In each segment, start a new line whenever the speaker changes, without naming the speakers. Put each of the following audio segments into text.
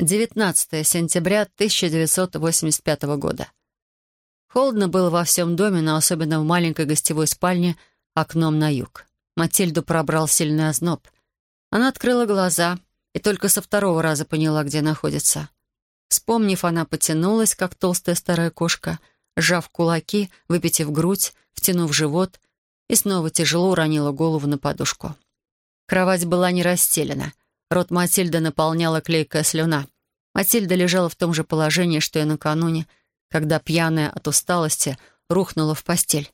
19 сентября 1985 года. Холодно было во всем доме, но особенно в маленькой гостевой спальне окном на юг. Матильду пробрал сильный озноб. Она открыла глаза и только со второго раза поняла, где находится. Вспомнив, она потянулась, как толстая старая кошка, сжав кулаки, выпитив грудь, втянув живот и снова тяжело уронила голову на подушку. Кровать была не расстелена. Рот Матильды наполняла клейкая слюна. Матильда лежала в том же положении, что и накануне, когда, пьяная от усталости, рухнула в постель.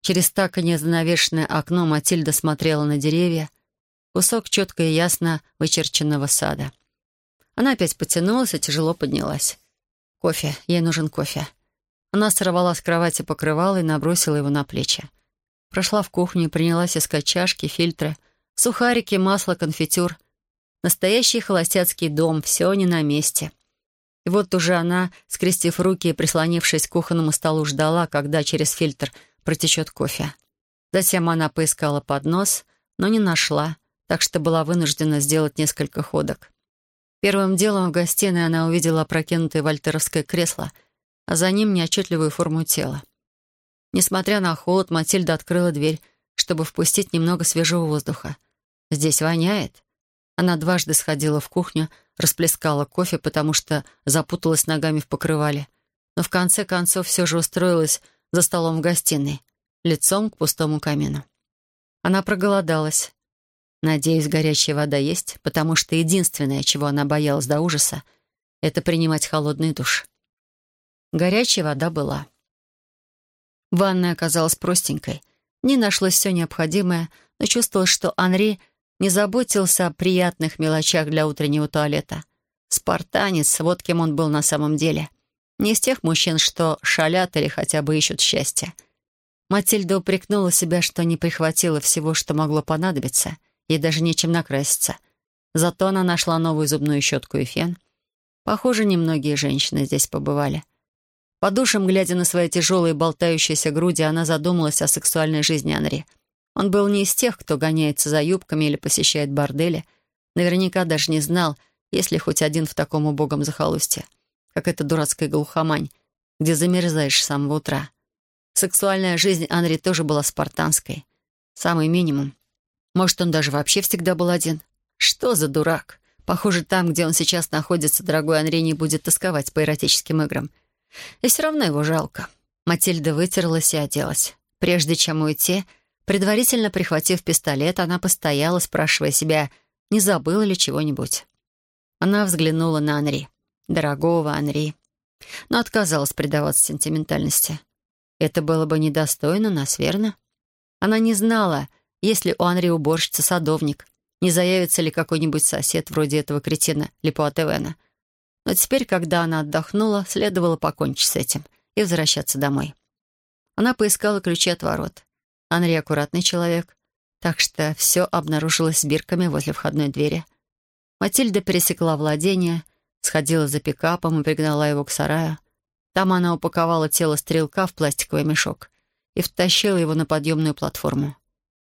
Через так и незанавешенное окно Матильда смотрела на деревья, кусок четко и ясно вычерченного сада. Она опять потянулась и тяжело поднялась. Кофе. Ей нужен кофе. Она сорвала с кровати покрывало и набросила его на плечи. Прошла в кухню и принялась искать чашки, фильтры, сухарики, масло, конфитюр. Настоящий холостяцкий дом, все не на месте. И вот уже она, скрестив руки и прислонившись к кухонному столу, ждала, когда через фильтр протечет кофе. Затем она поискала поднос, но не нашла, так что была вынуждена сделать несколько ходок. Первым делом в гостиной она увидела опрокинутое вольтеровское кресло, а за ним неотчетливую форму тела. Несмотря на холод, Матильда открыла дверь, чтобы впустить немного свежего воздуха. «Здесь воняет», она дважды сходила в кухню, расплескала кофе, потому что запуталась ногами в покрывале. Но в конце концов все же устроилась за столом в гостиной, лицом к пустому камину. Она проголодалась. Надеюсь, горячая вода есть, потому что единственное, чего она боялась до ужаса, это принимать холодный душ. Горячая вода была. Ванная оказалась простенькой. Не нашлось все необходимое, но чувствовалось, что Анри — не заботился о приятных мелочах для утреннего туалета. Спартанец, вот кем он был на самом деле. Не из тех мужчин, что шалят или хотя бы ищут счастья. Матильда упрекнула себя, что не прихватила всего, что могло понадобиться, ей даже нечем накраситься. Зато она нашла новую зубную щетку и фен. Похоже, немногие женщины здесь побывали. По душам, глядя на свои тяжелые болтающиеся груди, она задумалась о сексуальной жизни Анри — он был не из тех, кто гоняется за юбками или посещает бордели. Наверняка даже не знал, есть ли хоть один в таком убогом захолустье, как эта дурацкая глухомань, где замерзаешь с самого утра. Сексуальная жизнь Анри тоже была спартанской. Самый минимум. Может, он даже вообще всегда был один? Что за дурак? Похоже, там, где он сейчас находится, дорогой Анри не будет тосковать по эротическим играм. И все равно его жалко. Матильда вытерлась и оделась. Прежде чем уйти, Предварительно прихватив пистолет, она постояла, спрашивая себя, не забыла ли чего-нибудь. Она взглянула на Анри. Дорогого Анри. Но отказалась предаваться сентиментальности. Это было бы недостойно нас, верно? Она не знала, есть ли у Анри уборщица-садовник, не заявится ли какой-нибудь сосед вроде этого кретина Липуатевена. Но теперь, когда она отдохнула, следовало покончить с этим и возвращаться домой. Она поискала ключи от ворот. Анри аккуратный человек, так что все обнаружилось бирками возле входной двери. Матильда пересекла владение, сходила за пикапом и пригнала его к сараю. Там она упаковала тело стрелка в пластиковый мешок и втащила его на подъемную платформу.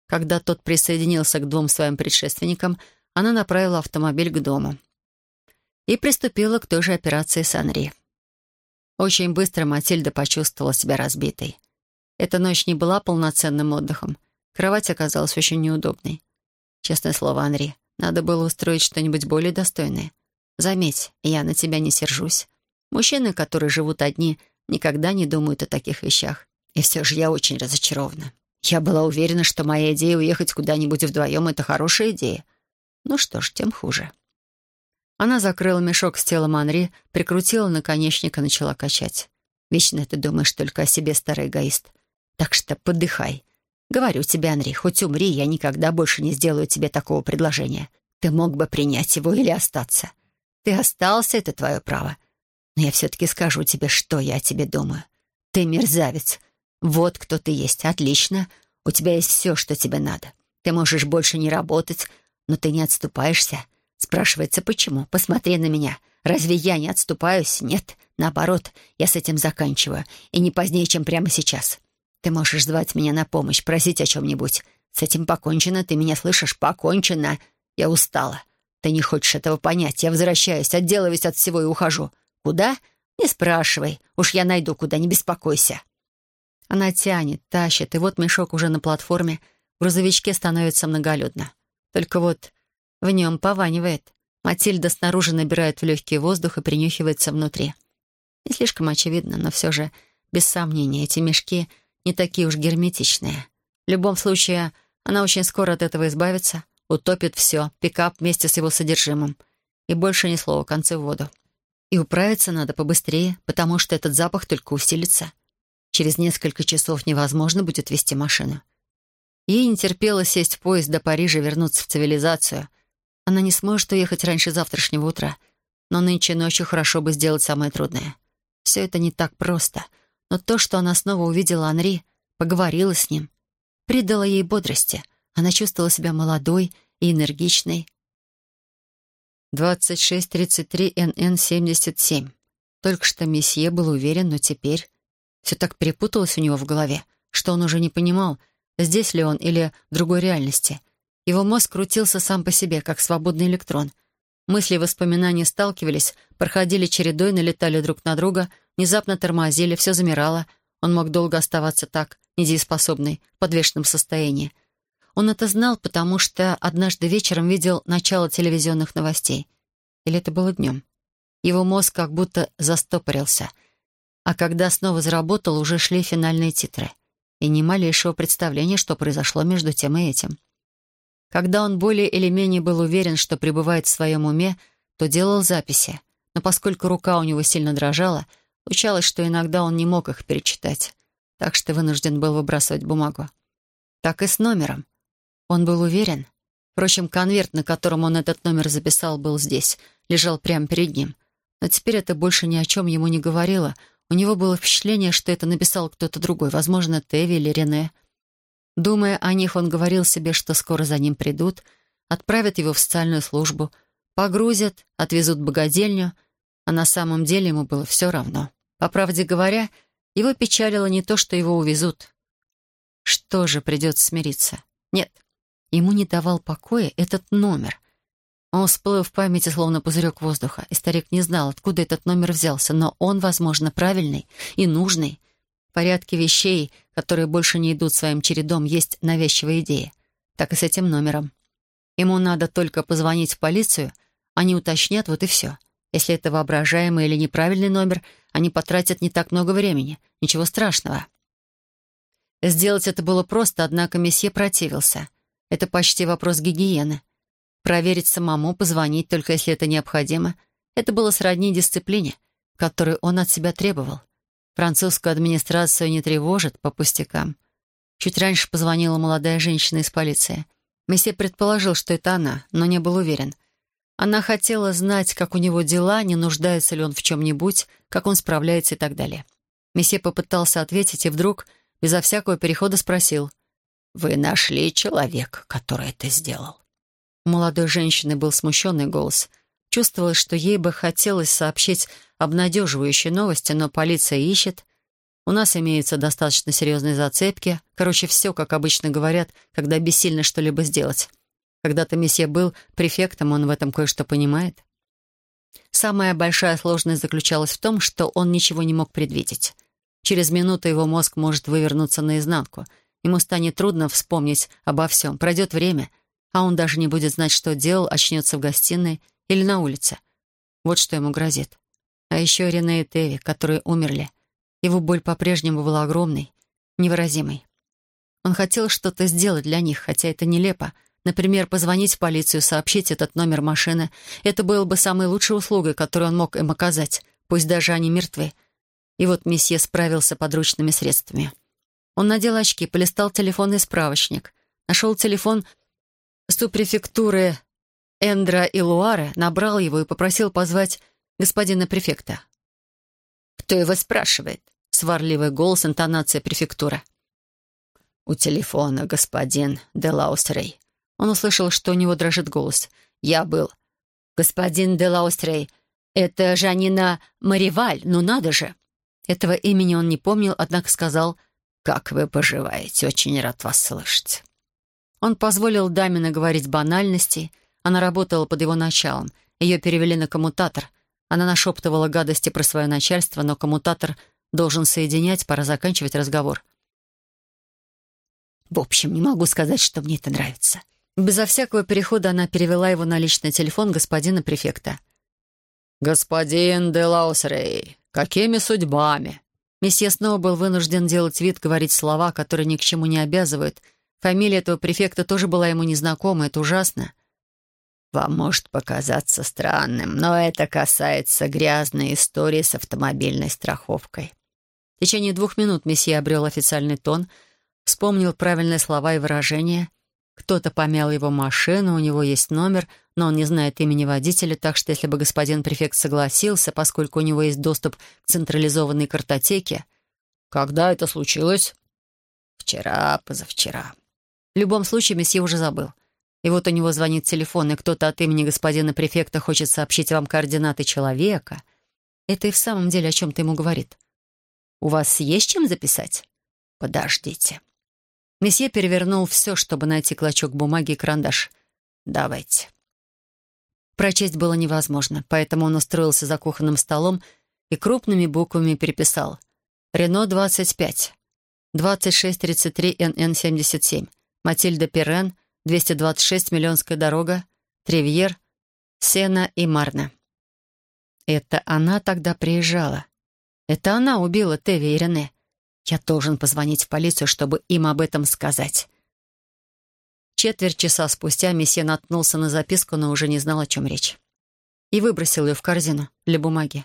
Когда тот присоединился к двум своим предшественникам, она направила автомобиль к дому. И приступила к той же операции с Анри. Очень быстро Матильда почувствовала себя разбитой. Эта ночь не была полноценным отдыхом. Кровать оказалась очень неудобной. Честное слово, Анри, надо было устроить что-нибудь более достойное. Заметь, я на тебя не сержусь. Мужчины, которые живут одни, никогда не думают о таких вещах. И все же я очень разочарована. Я была уверена, что моя идея уехать куда-нибудь вдвоем — это хорошая идея. Ну что ж, тем хуже. Она закрыла мешок с телом Анри, прикрутила наконечник и начала качать. «Вечно ты думаешь только о себе, старый эгоист. Так что подыхай. Говорю тебе, Анри, хоть умри, я никогда больше не сделаю тебе такого предложения. Ты мог бы принять его или остаться. Ты остался, это твое право. Но я все-таки скажу тебе, что я о тебе думаю. Ты мерзавец. Вот кто ты есть. Отлично. У тебя есть все, что тебе надо. Ты можешь больше не работать, но ты не отступаешься. Спрашивается, почему? Посмотри на меня. Разве я не отступаюсь? Нет. Наоборот, я с этим заканчиваю. И не позднее, чем прямо сейчас. Ты можешь звать меня на помощь, просить о чем-нибудь. С этим покончено, ты меня слышишь? Покончено. Я устала.
Ты не хочешь этого понять. Я возвращаюсь, отделываюсь от всего и ухожу. Куда? Не спрашивай. Уж я найду, куда, не беспокойся.
Она тянет, тащит, и вот мешок уже на платформе. В грузовичке становится многолюдно. Только вот в нем пованивает. Матильда снаружи набирает в легкий воздух и принюхивается внутри. Не слишком очевидно, но все же, без сомнения, эти мешки не такие уж герметичные. В любом случае, она очень скоро от этого избавится, утопит все, пикап вместе с его содержимым. И больше ни слова, концы в воду. И управиться надо побыстрее, потому что этот запах только усилится. Через несколько часов невозможно будет вести машину. Ей не терпело сесть в поезд до Парижа и вернуться в цивилизацию. Она не сможет уехать раньше завтрашнего утра, но нынче ночью хорошо бы сделать самое трудное. Все это не так просто, но то, что она снова увидела Анри, поговорила с ним, придало ей бодрости. Она чувствовала себя молодой и энергичной. 2633НН77. Только что месье был уверен, но теперь... Все так перепуталось у него в голове, что он уже не понимал, здесь ли он или в другой реальности. Его мозг крутился сам по себе, как свободный электрон. Мысли и воспоминания сталкивались, проходили чередой, налетали друг на друга, внезапно тормозили, все замирало. Он мог долго оставаться так, недееспособный, в подвешенном состоянии. Он это знал, потому что однажды вечером видел начало телевизионных новостей. Или это было днем. Его мозг как будто застопорился. А когда снова заработал, уже шли финальные титры. И ни малейшего представления, что произошло между тем и этим. Когда он более или менее был уверен, что пребывает в своем уме, то делал записи. Но поскольку рука у него сильно дрожала, случалось, что иногда он не мог их перечитать. Так что вынужден был выбрасывать бумагу. Так и с номером. Он был уверен. Впрочем, конверт, на котором он этот номер записал, был здесь, лежал прямо перед ним. Но теперь это больше ни о чем ему не говорило. У него было впечатление, что это написал кто-то другой, возможно, Теви или Рене. Думая о них, он говорил себе, что скоро за ним придут, отправят его в социальную службу, погрузят, отвезут в богадельню, а на самом деле ему было все равно. По правде говоря, его печалило не то, что его увезут. Что же, придется смириться? Нет, ему не давал покоя этот номер. Он всплыл в памяти, словно пузырек воздуха, и старик не знал, откуда этот номер взялся, но он, возможно, правильный и нужный — в порядке вещей, которые больше не идут своим чередом, есть навязчивая идея. Так и с этим номером. Ему надо только позвонить в полицию, они уточнят, вот и все. Если это воображаемый или неправильный номер, они потратят не так много времени. Ничего страшного. Сделать это было просто, однако месье противился. Это почти вопрос гигиены. Проверить самому, позвонить, только если это необходимо. Это было сродни дисциплине, которую он от себя требовал. Французскую администрацию не тревожит по пустякам. Чуть раньше позвонила молодая женщина из полиции. Месье предположил, что это она, но не был уверен. Она хотела знать, как у него дела, не нуждается ли он в чем-нибудь, как он справляется и так далее. Месье попытался ответить и вдруг, безо всякого перехода, спросил. «Вы нашли человека, который это сделал?» У молодой женщины был смущенный голос. Чувствовалось, что ей бы хотелось сообщить обнадеживающие новости, но полиция ищет. У нас имеются достаточно серьезные зацепки. Короче, все, как обычно говорят, когда бессильно что-либо сделать. Когда-то месье был префектом, он в этом кое-что понимает. Самая большая сложность заключалась в том, что он ничего не мог предвидеть. Через минуту его мозг может вывернуться наизнанку. Ему станет трудно вспомнить обо всем. Пройдет время, а он даже не будет знать, что делал, очнется в гостиной или на улице. Вот что ему грозит. А еще Рене и Теви, которые умерли. Его боль по-прежнему была огромной, невыразимой. Он хотел что-то сделать для них, хотя это нелепо. Например, позвонить в полицию, сообщить этот номер машины. Это было бы самой лучшей услугой, которую он мог им оказать, пусть даже они мертвы. И вот месье справился подручными средствами. Он надел очки, полистал телефонный справочник, нашел телефон супрефектуры Эндра и Луары, набрал его и попросил позвать господина префекта.
«Кто его спрашивает?» — сварливый голос, интонация префектура. «У телефона господин Делаустрей».
Он услышал, что у него дрожит голос.
«Я был. Господин Делаустрей, это Жанина Мариваль, ну надо же!»
Этого имени он не помнил, однако сказал
«Как вы поживаете? Очень рад вас слышать».
Он позволил даме наговорить банальностей, Она работала под его началом. Ее перевели на коммутатор. Она нашептывала гадости про свое начальство, но коммутатор должен соединять, пора заканчивать разговор.
В общем, не могу сказать, что мне это нравится.
Безо всякого перехода она перевела его на личный телефон господина префекта. «Господин де Лаусрей, какими судьбами?» Месье снова был вынужден делать вид, говорить слова, которые ни к чему не обязывают. Фамилия этого префекта тоже была ему незнакома, это ужасно.
«Вам может показаться странным, но это касается грязной истории с автомобильной страховкой».
В течение двух минут месье обрел официальный тон, вспомнил правильные слова и выражения — кто-то помял его машину, у него есть номер, но он не знает имени водителя, так что если бы господин префект согласился, поскольку у него есть доступ к централизованной картотеке...
«Когда это случилось?»
«Вчера, позавчера». В любом случае, месье уже забыл. И вот у него звонит телефон, и кто-то от имени господина префекта хочет сообщить вам координаты человека. Это и в самом деле о чем-то ему говорит. «У вас есть чем записать?» «Подождите». Месье перевернул все, чтобы найти клочок бумаги и карандаш. «Давайте». Прочесть было невозможно, поэтому он устроился за кухонным столом и крупными буквами переписал. «Рено 25, 2633 НН 77, Матильда Перен, 226 Миллионская дорога, Тривьер, Сена и Марна». Это она тогда приезжала. Это она убила Теви и Рене. Я должен позвонить в полицию, чтобы им об этом сказать. Четверть часа спустя месье наткнулся на записку, но уже не знал, о чем речь. И выбросил ее в корзину для бумаги.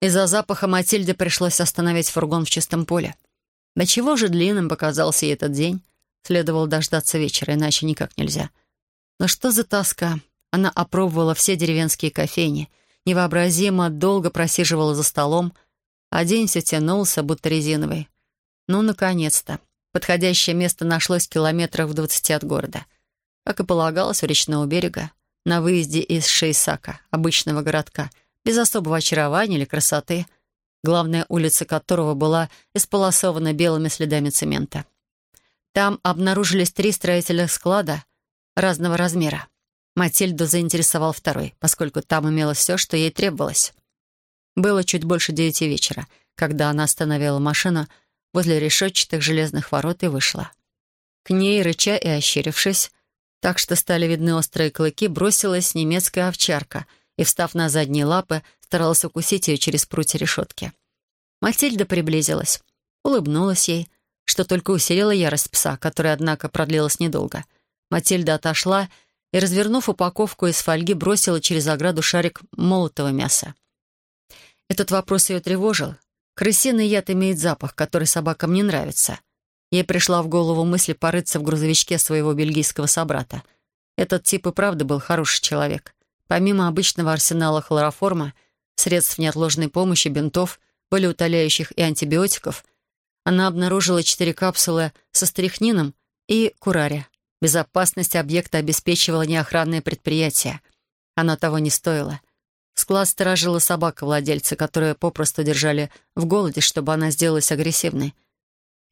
Из-за запаха Матильде пришлось остановить фургон в чистом поле. До чего же длинным показался ей этот день? Следовало дождаться вечера, иначе никак нельзя. Но что за тоска? Она опробовала все деревенские кофейни, невообразимо долго просиживала за столом, а день все тянулся, будто резиновый. Ну, наконец-то. Подходящее место нашлось в километрах в двадцати от города. Как и полагалось, у речного берега, на выезде из Шейсака, обычного городка, без особого очарования или красоты, главная улица которого была исполосована белыми следами цемента. Там обнаружились три строительных склада разного размера. Матильду заинтересовал второй, поскольку там имелось все, что ей требовалось. Было чуть больше девяти вечера, когда она остановила машину возле решетчатых железных ворот и вышла. К ней, рыча и ощерившись, так что стали видны острые клыки, бросилась немецкая овчарка и, встав на задние лапы, старалась укусить ее через прутья решетки. Матильда приблизилась, улыбнулась ей, что только усилило ярость пса, которая, однако, продлилась недолго. Матильда отошла и, развернув упаковку из фольги, бросила через ограду шарик молотого мяса. Этот вопрос ее тревожил. Крысиный яд имеет запах, который собакам не нравится. Ей пришла в голову мысль порыться в грузовичке своего бельгийского собрата. Этот тип и правда был хороший человек. Помимо обычного арсенала хлороформа, средств неотложной помощи, бинтов, болеутоляющих и антибиотиков, она обнаружила четыре капсулы со стрихнином и кураре. Безопасность объекта обеспечивало неохранное предприятие. Оно того не стоило — Склад сторожила собака владельца, которую попросту держали в голоде, чтобы она сделалась агрессивной.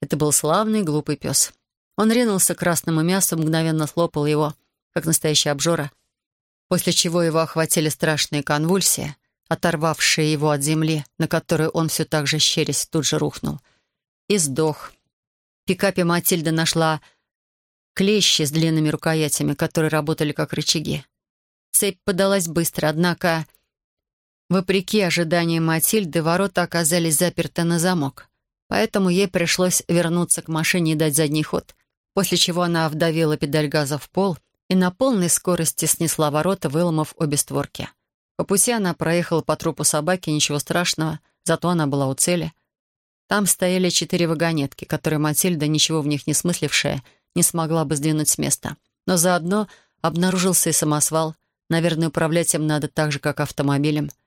Это был славный, глупый пес. Он ринулся к красному мясу, мгновенно слопал его, как настоящий обжора, после чего его охватили страшные конвульсии, оторвавшие его от земли, на которую он все так же щерясь тут же рухнул. И сдох. В пикапе Матильда нашла клещи с длинными рукоятями, которые работали как рычаги. Цепь подалась быстро, однако Вопреки ожиданиям Матильды, ворота оказались заперты на замок, поэтому ей пришлось вернуться к машине и дать задний ход, после чего она вдавила педаль газа в пол и на полной скорости снесла ворота, выломав обе створки. По пути она проехала по трупу собаки, ничего страшного, зато она была у цели. Там стояли четыре вагонетки, которые Матильда, ничего в них не смыслившая, не смогла бы сдвинуть с места. Но заодно обнаружился и самосвал. Наверное, управлять им надо так же, как автомобилем —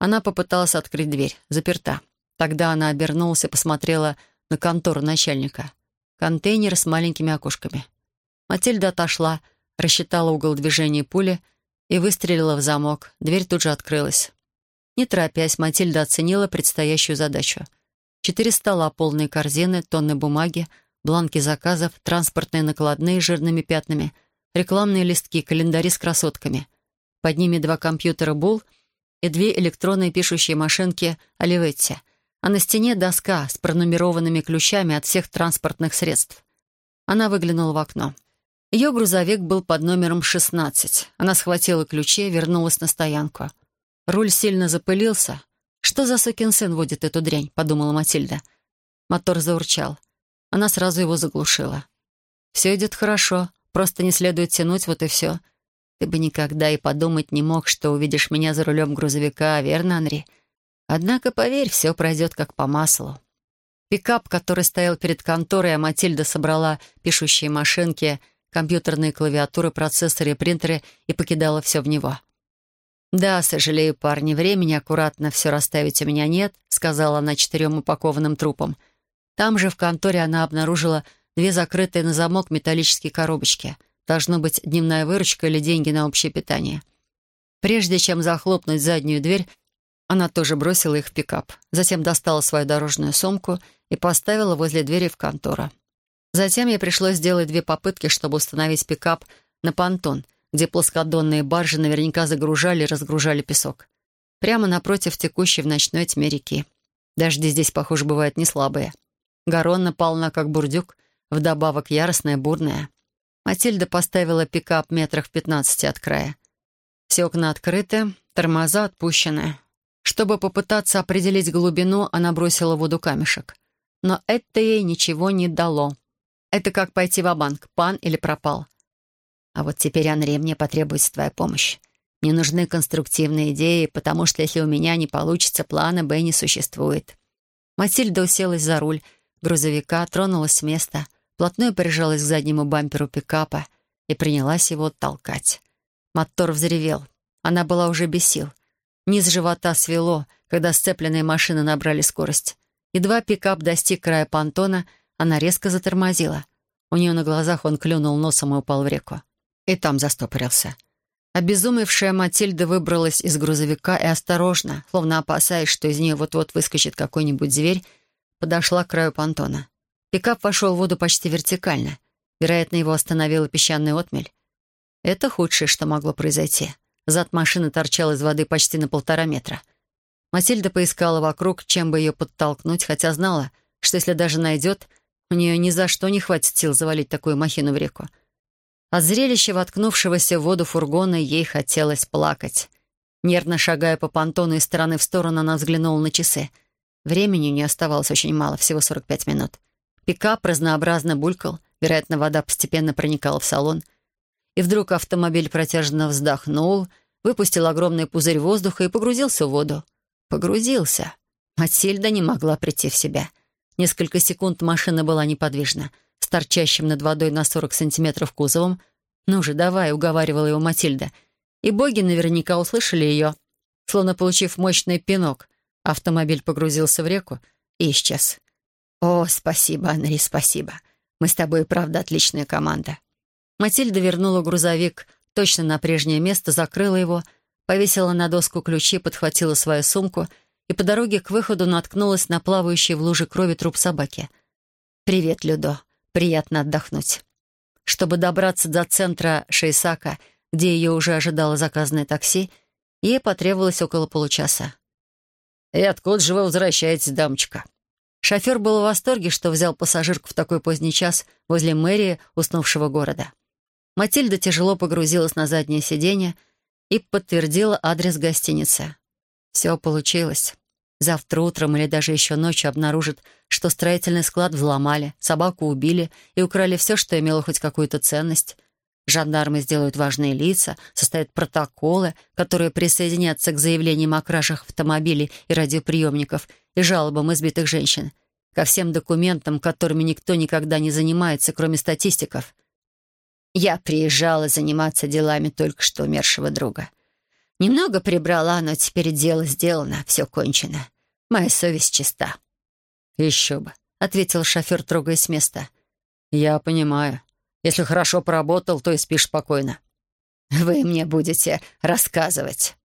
она попыталась открыть дверь. Заперта. Тогда она обернулась и посмотрела на контору начальника. Контейнер с маленькими окошками. Матильда отошла, рассчитала угол движения пули и выстрелила в замок. Дверь тут же открылась. Не торопясь, Матильда оценила предстоящую задачу. Четыре стола, полные корзины, тонны бумаги, бланки заказов, транспортные накладные с жирными пятнами, рекламные листки, календари с красотками. Под ними два компьютера «Бул» и две электронные пишущие машинки «Оливетти», а на стене доска с пронумерованными ключами от всех транспортных средств. Она выглянула в окно. Ее грузовик был под номером 16. Она схватила ключи и вернулась на стоянку. Руль сильно запылился. «Что за сукин сын водит эту дрянь?» — подумала Матильда. Мотор заурчал. Она сразу его заглушила. «Все идет хорошо. Просто не следует тянуть, вот и все. Ты бы никогда и подумать не мог, что увидишь меня за рулем грузовика, верно, Анри? Однако, поверь, все пройдет как по маслу». Пикап, который стоял перед конторой, а Матильда собрала пишущие машинки — компьютерные клавиатуры, процессоры и принтеры и покидала все в него. «Да, сожалею, парни, времени аккуратно все расставить у меня нет», сказала она четырем упакованным трупам. Там же в конторе она обнаружила две закрытые на замок металлические коробочки. Должно быть дневная выручка или деньги на общее питание. Прежде чем захлопнуть заднюю дверь, она тоже бросила их в пикап. Затем достала свою дорожную сумку и поставила возле двери в контору. Затем ей пришлось сделать две попытки, чтобы установить пикап на понтон, где плоскодонные баржи наверняка загружали и разгружали песок. Прямо напротив текущей в ночной тьме реки. Дожди здесь, похоже, бывают не слабые. Гаронна полна, как бурдюк, вдобавок яростная, бурная. Матильда поставила пикап метрах в пятнадцати от края. Все окна открыты, тормоза отпущены. Чтобы попытаться определить глубину, она бросила в воду камешек. Но это ей ничего не дало. Это как пойти в банк пан или пропал. А вот теперь, Анри, мне потребуется твоя помощь. Мне нужны конструктивные идеи, потому что если у меня не получится, плана «Б» не существует. Матильда уселась за руль грузовика, тронулась с места, плотную прижалась к заднему бамперу пикапа и принялась его толкать. Мотор взревел. Она была уже без сил. Низ живота свело, когда сцепленные машины набрали скорость. Едва пикап достиг края понтона — она резко затормозила. У нее на глазах он клюнул носом и упал в реку. И там застопорился. Обезумевшая Матильда выбралась из грузовика и осторожно, словно опасаясь, что из нее вот-вот выскочит какой-нибудь зверь, подошла к краю понтона. Пикап вошел в воду почти вертикально. Вероятно, его остановила песчаный отмель. Это худшее, что могло произойти. Зад машины торчал из воды почти на полтора метра. Матильда поискала вокруг, чем бы ее подтолкнуть, хотя знала, что если даже найдет, у нее ни за что не хватит сил завалить такую махину в реку. От зрелища воткнувшегося в воду фургона ей хотелось плакать. Нервно шагая по понтону из стороны в сторону, она взглянула на часы. Времени не оставалось очень мало, всего 45 минут. Пикап разнообразно булькал, вероятно, вода постепенно проникала в салон. И вдруг автомобиль протяжно вздохнул, выпустил огромный пузырь воздуха и погрузился в воду. Погрузился. Матильда не могла прийти в себя — Несколько секунд машина была неподвижна, с торчащим над водой на 40 сантиметров кузовом. «Ну же, давай», — уговаривала его Матильда. И боги наверняка услышали ее. Словно получив мощный пинок, автомобиль погрузился в реку и исчез. «О, спасибо, Анри, спасибо. Мы с тобой, правда, отличная команда». Матильда вернула грузовик точно на прежнее место, закрыла его, повесила на доску ключи, подхватила свою сумку — и по дороге к выходу наткнулась на плавающий в луже крови труп собаки. «Привет, Людо. Приятно отдохнуть». Чтобы добраться до центра Шейсака, где ее уже ожидало заказанное такси, ей потребовалось около получаса. «И откуда же вы возвращаетесь, дамочка?» Шофер был в восторге, что взял пассажирку в такой поздний час возле мэрии уснувшего города. Матильда тяжело погрузилась на заднее сиденье и подтвердила адрес гостиницы. Все получилось. Завтра утром или даже еще ночью обнаружат, что строительный склад взломали, собаку убили и украли все, что имело хоть какую-то ценность. Жандармы сделают важные лица, составят протоколы, которые присоединятся к заявлениям о кражах автомобилей и радиоприемников и жалобам избитых женщин, ко всем документам, которыми никто никогда не занимается, кроме статистиков. Я приезжала заниматься делами только что умершего друга. Немного прибрала, но теперь дело сделано, все кончено. Моя совесть чиста». «Еще бы», — ответил шофер, трогаясь с места. «Я понимаю. Если хорошо поработал, то и спишь спокойно». «Вы мне будете рассказывать».